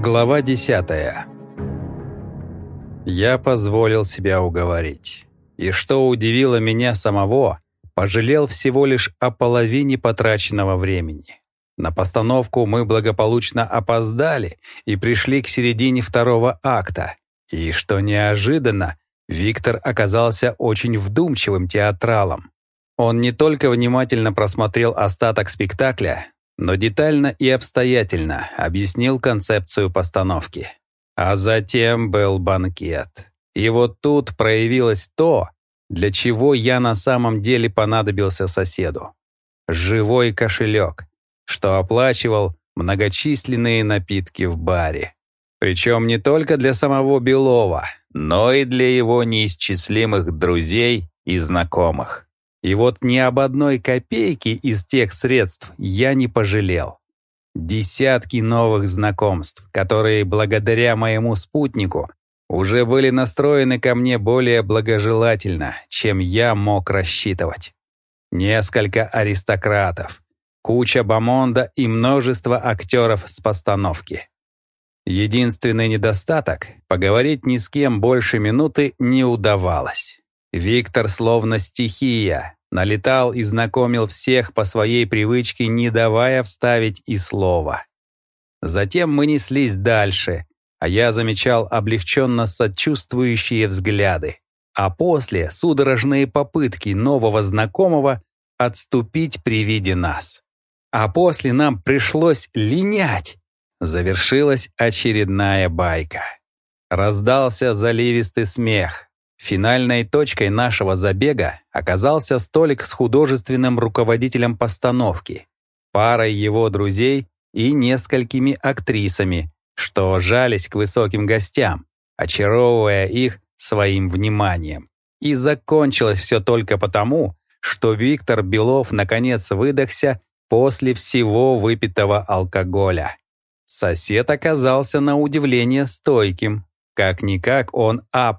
Глава 10. Я позволил себя уговорить. И что удивило меня самого, пожалел всего лишь о половине потраченного времени. На постановку мы благополучно опоздали и пришли к середине второго акта. И, что неожиданно, Виктор оказался очень вдумчивым театралом. Он не только внимательно просмотрел остаток спектакля, но детально и обстоятельно объяснил концепцию постановки. А затем был банкет. И вот тут проявилось то, для чего я на самом деле понадобился соседу. Живой кошелек, что оплачивал многочисленные напитки в баре. Причем не только для самого Белова, но и для его неисчислимых друзей и знакомых. И вот ни об одной копейке из тех средств я не пожалел. Десятки новых знакомств, которые благодаря моему спутнику уже были настроены ко мне более благожелательно, чем я мог рассчитывать. Несколько аристократов, куча бомонда и множество актеров с постановки. Единственный недостаток — поговорить ни с кем больше минуты не удавалось. Виктор словно стихия, налетал и знакомил всех по своей привычке, не давая вставить и слова. Затем мы неслись дальше, а я замечал облегченно сочувствующие взгляды, а после судорожные попытки нового знакомого отступить при виде нас. А после нам пришлось линять. Завершилась очередная байка. Раздался заливистый смех, Финальной точкой нашего забега оказался столик с художественным руководителем постановки, парой его друзей и несколькими актрисами, что жались к высоким гостям, очаровывая их своим вниманием. И закончилось все только потому, что Виктор Белов наконец выдохся после всего выпитого алкоголя. Сосед оказался на удивление стойким, как-никак он А+,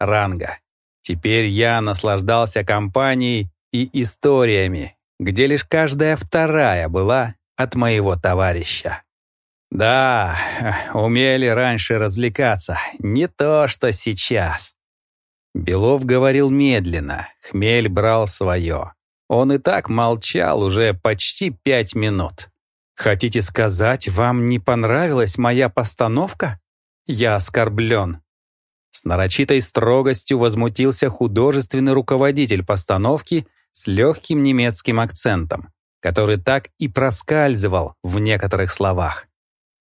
ранга. Теперь я наслаждался компанией и историями, где лишь каждая вторая была от моего товарища. Да, умели раньше развлекаться, не то что сейчас. Белов говорил медленно, хмель брал свое. Он и так молчал уже почти пять минут. «Хотите сказать, вам не понравилась моя постановка?» Я оскорблен. С нарочитой строгостью возмутился художественный руководитель постановки с легким немецким акцентом, который так и проскальзывал в некоторых словах.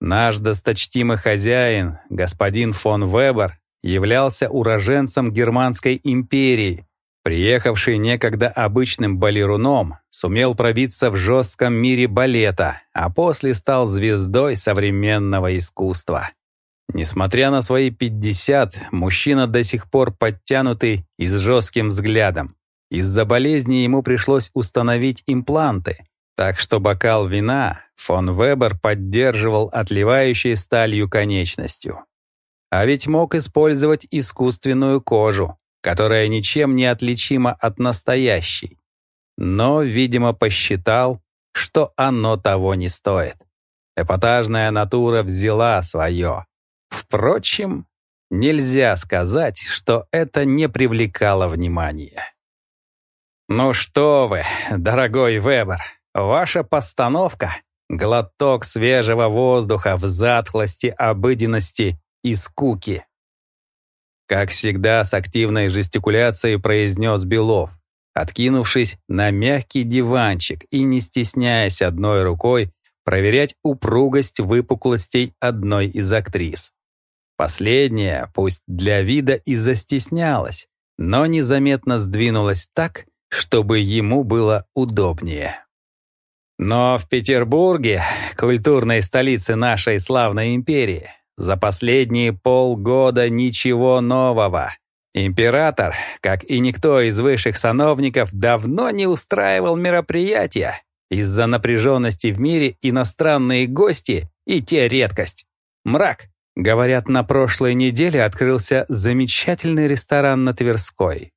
Наш досточтимый хозяин, господин фон Вебер, являлся уроженцем Германской империи, приехавший некогда обычным балеруном, сумел пробиться в жестком мире балета, а после стал звездой современного искусства. Несмотря на свои 50, мужчина до сих пор подтянутый и с жестким взглядом. Из-за болезни ему пришлось установить импланты, так что бокал вина фон Вебер поддерживал отливающей сталью конечностью. А ведь мог использовать искусственную кожу, которая ничем не отличима от настоящей. Но, видимо, посчитал, что оно того не стоит. Эпатажная натура взяла свое. Впрочем, нельзя сказать, что это не привлекало внимания. «Ну что вы, дорогой Вебер, ваша постановка — глоток свежего воздуха в затхлости обыденности и скуки». Как всегда, с активной жестикуляцией произнес Белов, откинувшись на мягкий диванчик и не стесняясь одной рукой проверять упругость выпуклостей одной из актрис. Последняя, пусть для вида и застеснялась, но незаметно сдвинулась так, чтобы ему было удобнее. Но в Петербурге, культурной столице нашей славной империи, за последние полгода ничего нового. Император, как и никто из высших сановников, давно не устраивал мероприятия. Из-за напряженности в мире иностранные гости и те редкость. Мрак, Говорят, на прошлой неделе открылся замечательный ресторан на Тверской.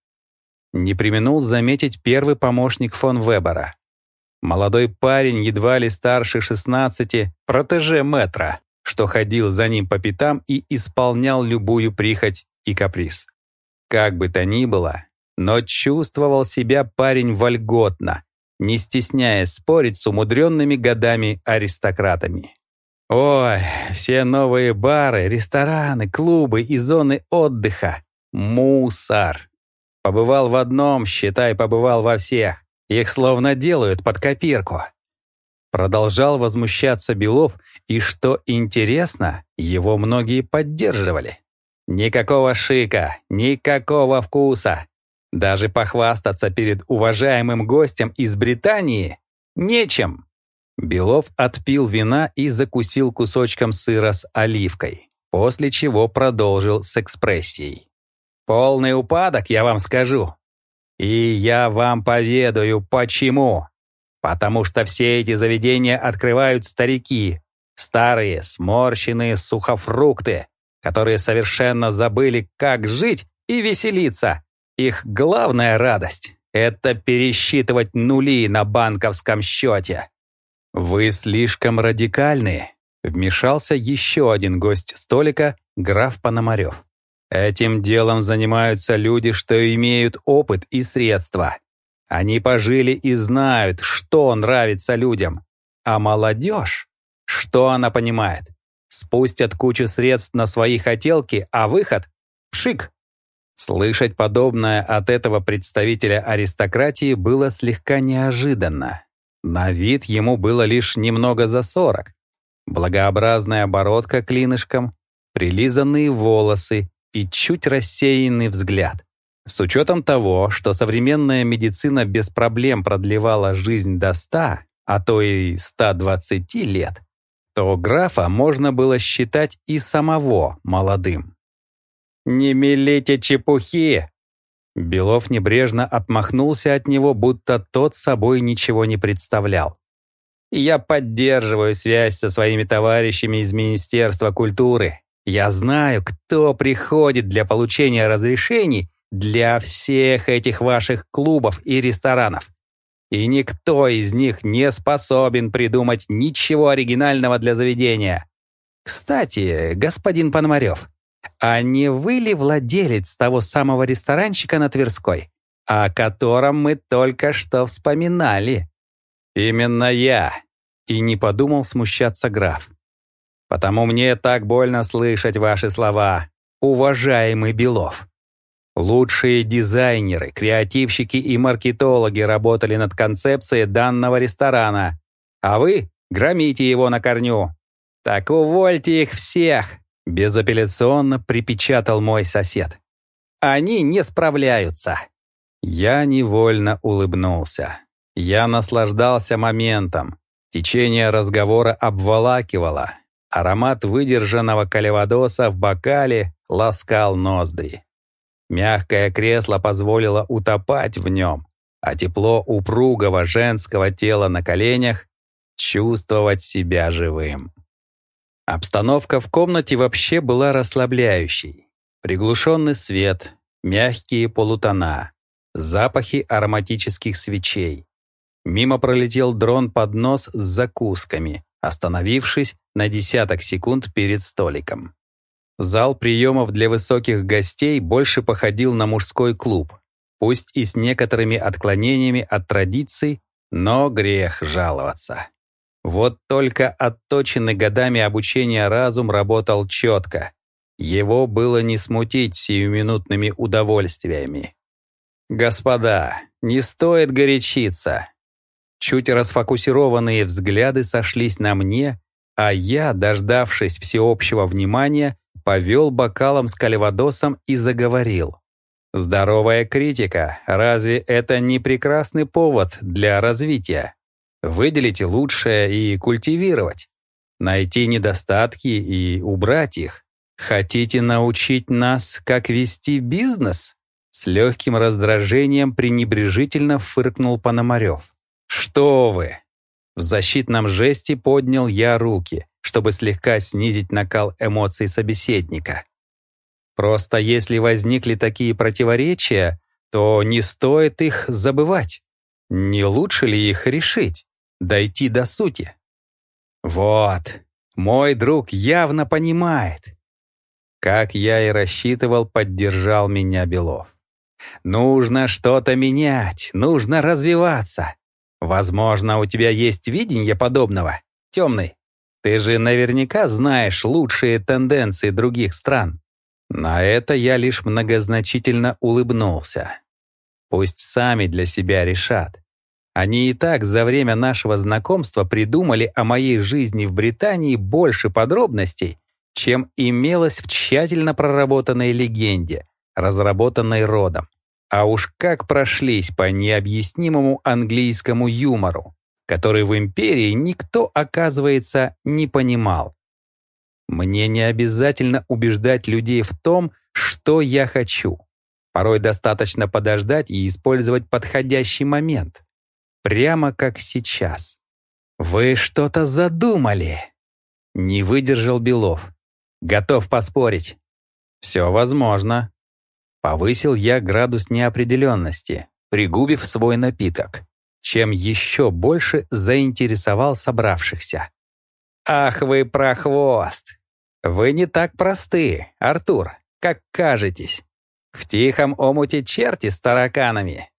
Не применул заметить первый помощник фон Вебера. Молодой парень, едва ли старше 16, протеже метра, что ходил за ним по пятам и исполнял любую прихоть и каприз. Как бы то ни было, но чувствовал себя парень вольготно, не стесняясь спорить с умудренными годами аристократами. Ой, все новые бары, рестораны, клубы и зоны отдыха. Мусор. Побывал в одном, считай, побывал во всех. Их словно делают под копирку. Продолжал возмущаться Белов, и что интересно, его многие поддерживали. Никакого шика, никакого вкуса. Даже похвастаться перед уважаемым гостем из Британии нечем. Белов отпил вина и закусил кусочком сыра с оливкой, после чего продолжил с экспрессией. «Полный упадок, я вам скажу. И я вам поведаю, почему. Потому что все эти заведения открывают старики, старые, сморщенные сухофрукты, которые совершенно забыли, как жить и веселиться. Их главная радость — это пересчитывать нули на банковском счете. «Вы слишком радикальны», — вмешался еще один гость столика, граф Пономарев. «Этим делом занимаются люди, что имеют опыт и средства. Они пожили и знают, что нравится людям. А молодежь, что она понимает? Спустят кучу средств на свои хотелки, а выход — пшик!» Слышать подобное от этого представителя аристократии было слегка неожиданно. На вид ему было лишь немного за сорок. Благообразная оборотка клинышком, прилизанные волосы и чуть рассеянный взгляд. С учетом того, что современная медицина без проблем продлевала жизнь до 100, а то и 120 лет, то графа можно было считать и самого молодым. «Не мелите чепухи!» Белов небрежно отмахнулся от него, будто тот собой ничего не представлял. «Я поддерживаю связь со своими товарищами из Министерства культуры. Я знаю, кто приходит для получения разрешений для всех этих ваших клубов и ресторанов. И никто из них не способен придумать ничего оригинального для заведения. Кстати, господин Пономарев, а не вы ли владелец того самого ресторанчика на Тверской, о котором мы только что вспоминали? Именно я. И не подумал смущаться граф. Потому мне так больно слышать ваши слова, уважаемый Белов. Лучшие дизайнеры, креативщики и маркетологи работали над концепцией данного ресторана, а вы громите его на корню. Так увольте их всех, Безапелляционно припечатал мой сосед. Они не справляются. Я невольно улыбнулся. Я наслаждался моментом. Течение разговора обволакивало. Аромат выдержанного калевадоса в бокале ласкал ноздри. Мягкое кресло позволило утопать в нем, а тепло упругого женского тела на коленях чувствовать себя живым. Обстановка в комнате вообще была расслабляющей. Приглушенный свет, мягкие полутона, запахи ароматических свечей. Мимо пролетел дрон под нос с закусками, остановившись на десяток секунд перед столиком. Зал приемов для высоких гостей больше походил на мужской клуб, пусть и с некоторыми отклонениями от традиций, но грех жаловаться. Вот только отточенный годами обучения разум работал четко. Его было не смутить сиюминутными удовольствиями. «Господа, не стоит горячиться!» Чуть расфокусированные взгляды сошлись на мне, а я, дождавшись всеобщего внимания, повел бокалом с кальвадосом и заговорил. «Здоровая критика, разве это не прекрасный повод для развития?» Выделить лучшее и культивировать, найти недостатки и убрать их. Хотите научить нас, как вести бизнес? С легким раздражением пренебрежительно фыркнул Пономарев. Что вы? В защитном жесте поднял я руки, чтобы слегка снизить накал эмоций собеседника. Просто если возникли такие противоречия, то не стоит их забывать. Не лучше ли их решить? Дойти до сути. Вот, Мой друг явно понимает. Как я и рассчитывал, поддержал меня Белов. Нужно что-то менять, нужно развиваться. Возможно, у тебя есть видение подобного, темный. Ты же наверняка знаешь лучшие тенденции других стран. На это я лишь многозначительно улыбнулся. Пусть сами для себя решат. Они и так за время нашего знакомства придумали о моей жизни в Британии больше подробностей, чем имелось в тщательно проработанной легенде, разработанной родом. А уж как прошлись по необъяснимому английскому юмору, который в империи никто, оказывается, не понимал. Мне не обязательно убеждать людей в том, что я хочу. Порой достаточно подождать и использовать подходящий момент. Прямо как сейчас. «Вы что-то задумали!» Не выдержал Белов. «Готов поспорить». «Все возможно». Повысил я градус неопределенности, пригубив свой напиток, чем еще больше заинтересовал собравшихся. «Ах вы прохвост! Вы не так просты, Артур, как кажетесь. В тихом омуте черти с тараканами,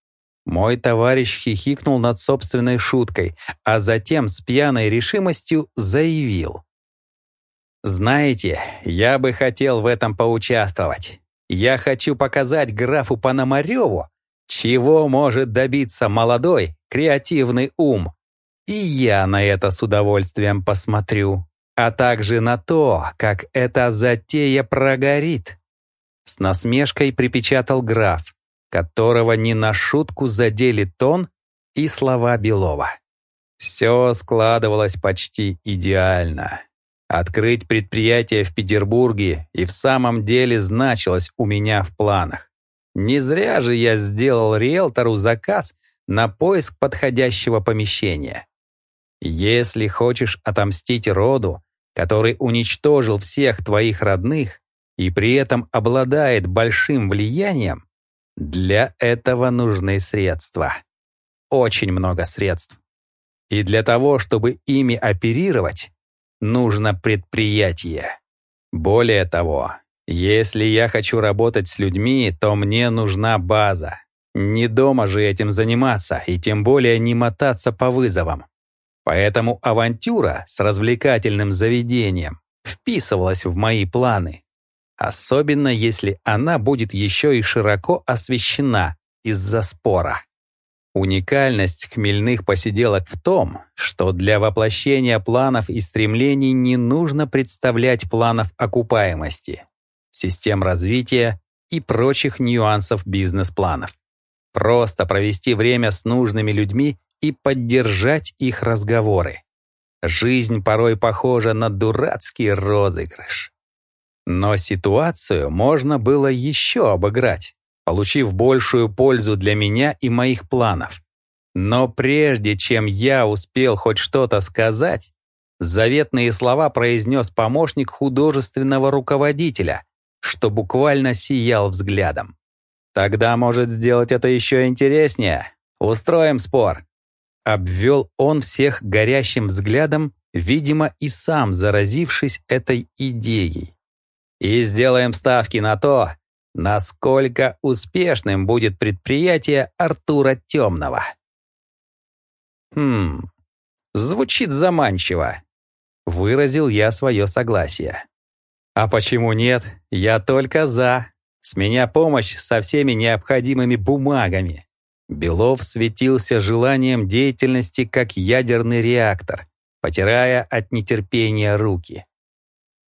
мой товарищ хихикнул над собственной шуткой, а затем с пьяной решимостью заявил. «Знаете, я бы хотел в этом поучаствовать. Я хочу показать графу Пономареву, чего может добиться молодой, креативный ум. И я на это с удовольствием посмотрю, а также на то, как эта затея прогорит». С насмешкой припечатал граф, которого не на шутку задели тон и слова Белова. Все складывалось почти идеально. Открыть предприятие в Петербурге и в самом деле значилось у меня в планах. Не зря же я сделал риэлтору заказ на поиск подходящего помещения. Если хочешь отомстить роду, который уничтожил всех твоих родных и при этом обладает большим влиянием, для этого нужны средства. Очень много средств. И для того, чтобы ими оперировать, нужно предприятие. Более того, если я хочу работать с людьми, то мне нужна база. Не дома же этим заниматься, и тем более не мотаться по вызовам. Поэтому авантюра с развлекательным заведением вписывалась в мои планы. Особенно если она будет еще и широко освещена из-за спора. Уникальность хмельных посиделок в том, что для воплощения планов и стремлений не нужно представлять планов окупаемости, систем развития и прочих нюансов бизнес-планов. Просто провести время с нужными людьми и поддержать их разговоры. Жизнь порой похожа на дурацкий розыгрыш. Но ситуацию можно было еще обыграть, получив большую пользу для меня и моих планов. Но прежде чем я успел хоть что-то сказать, заветные слова произнес помощник художественного руководителя, что буквально сиял взглядом. «Тогда, может, сделать это еще интереснее? Устроим спор». Обвел он всех горящим взглядом, видимо, и сам заразившись этой идеей и сделаем ставки на то, насколько успешным будет предприятие Артура Темного. Хм, звучит заманчиво. Выразил я свое согласие. А почему нет? Я только за. С меня помощь со всеми необходимыми бумагами. Белов светился желанием деятельности как ядерный реактор, потирая от нетерпения руки.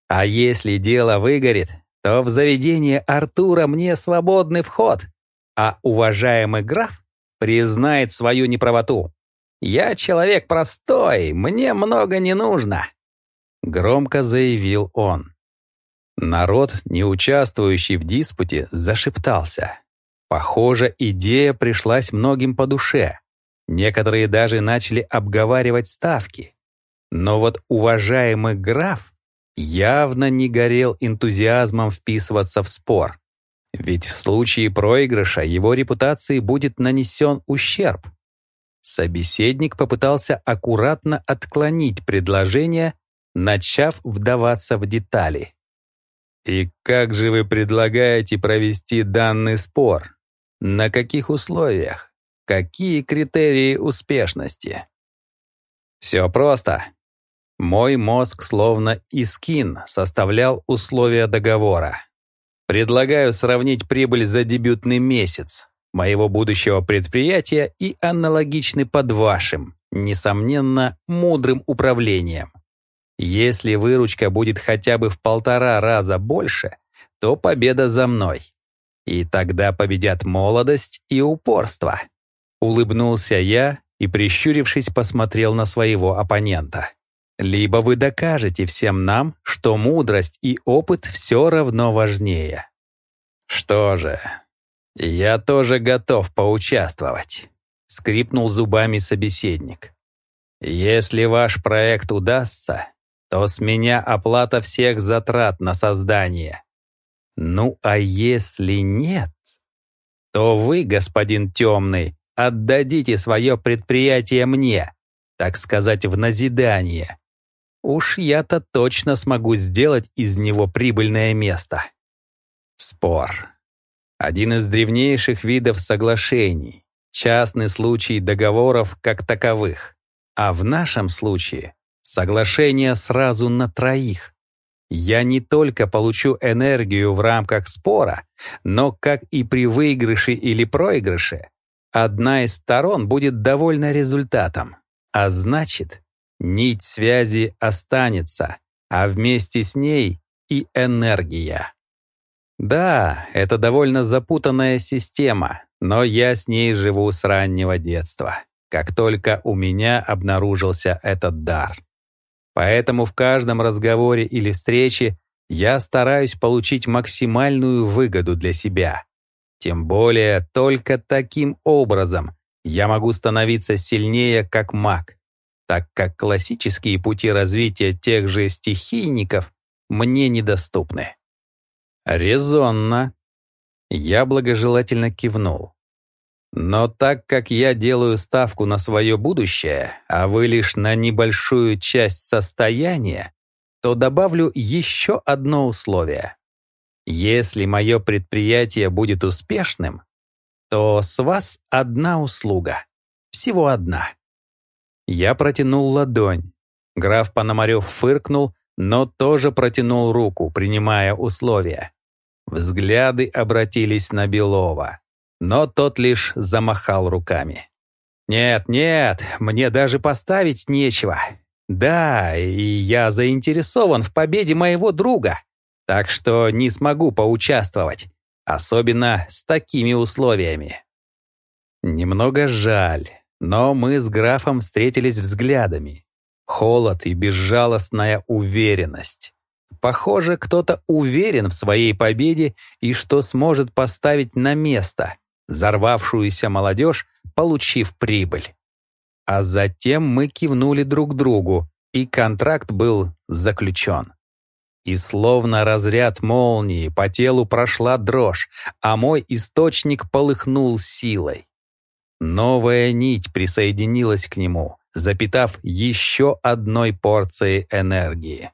А если дело выгорит, то в заведение Артура мне свободный вход, а уважаемый граф признает свою неправоту. Я человек простой, мне много не нужно», — громко заявил он. Народ, не участвующий в диспуте, зашептался. Похоже, идея пришлась многим по душе. Некоторые даже начали обговаривать ставки. Но вот уважаемый граф явно не горел энтузиазмом вписываться в спор. Ведь в случае проигрыша его репутации будет нанесен ущерб. Собеседник попытался аккуратно отклонить предложение, начав вдаваться в детали. «И как же вы предлагаете провести данный спор? На каких условиях? Какие критерии успешности?» «Все просто. Мой мозг, словно искин, составлял условия договора. Предлагаю сравнить прибыль за дебютный месяц моего будущего предприятия и аналогичный под вашим, несомненно, мудрым управлением. Если выручка будет хотя бы в полтора раза больше, то победа за мной. И тогда победят молодость и упорство. Улыбнулся я и, прищурившись, посмотрел на своего оппонента. Либо вы докажете всем нам, что мудрость и опыт все равно важнее. Что же, я тоже готов поучаствовать, скрипнул зубами собеседник. Если ваш проект удастся, то с меня оплата всех затрат на создание. Ну а если нет, то вы, господин Темный, отдадите свое предприятие мне, так сказать, в назидание. Уж я-то точно смогу сделать из него прибыльное место. Спор. Один из древнейших видов соглашений, частный случай договоров как таковых. А в нашем случае Соглашение сразу на троих. Я не только получу энергию в рамках спора, но, как и при выигрыше или проигрыше, одна из сторон будет довольна результатом. А значит, нить связи останется, а вместе с ней и энергия. Да, это довольно запутанная система, но я с ней живу с раннего детства, как только у меня обнаружился этот дар. Поэтому в каждом разговоре или встрече я стараюсь получить максимальную выгоду для себя. Тем более только таким образом я могу становиться сильнее как маг, так как классические пути развития тех же стихийников мне недоступны. Резонно. Я благожелательно кивнул. Но так как я делаю ставку на свое будущее, а вы лишь на небольшую часть состояния, то добавлю еще одно условие. Если мое предприятие будет успешным, то с вас одна услуга. Всего одна. Я протянул ладонь. Граф Пономарев фыркнул, но тоже протянул руку, принимая условия. Взгляды обратились на Белова но тот лишь замахал руками. «Нет, нет, мне даже поставить нечего. Да, и я заинтересован в победе моего друга, так что не смогу поучаствовать, особенно с такими условиями». Немного жаль, но мы с графом встретились взглядами. Холод и безжалостная уверенность. Похоже, кто-то уверен в своей победе и что сможет поставить на место, взорвавшуюся молодежь, получив прибыль. А затем мы кивнули друг другу, и контракт был заключен. И словно разряд молнии по телу прошла дрожь, а мой источник полыхнул силой. Новая нить присоединилась к нему, запитав еще одной порцией энергии.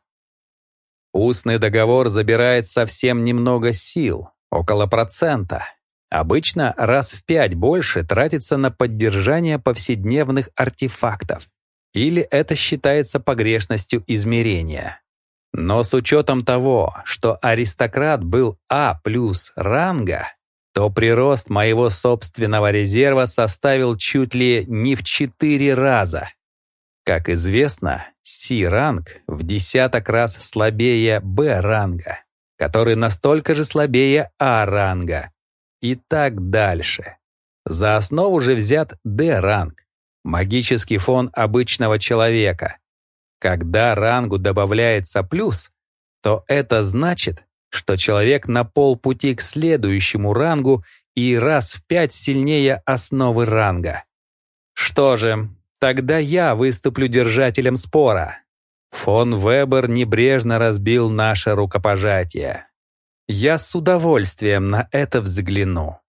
Устный договор забирает совсем немного сил, около процента, Обычно раз в пять больше тратится на поддержание повседневных артефактов. Или это считается погрешностью измерения. Но с учетом того, что аристократ был А плюс ранга, то прирост моего собственного резерва составил чуть ли не в четыре раза. Как известно, Си-ранг в десяток раз слабее Б-ранга, который настолько же слабее А-ранга, и так дальше. За основу же взят D-ранг, магический фон обычного человека. Когда рангу добавляется плюс, то это значит, что человек на полпути к следующему рангу и раз в пять сильнее основы ранга. Что же, тогда я выступлю держателем спора. Фон Вебер небрежно разбил наше рукопожатие. Я с удовольствием на это взгляну.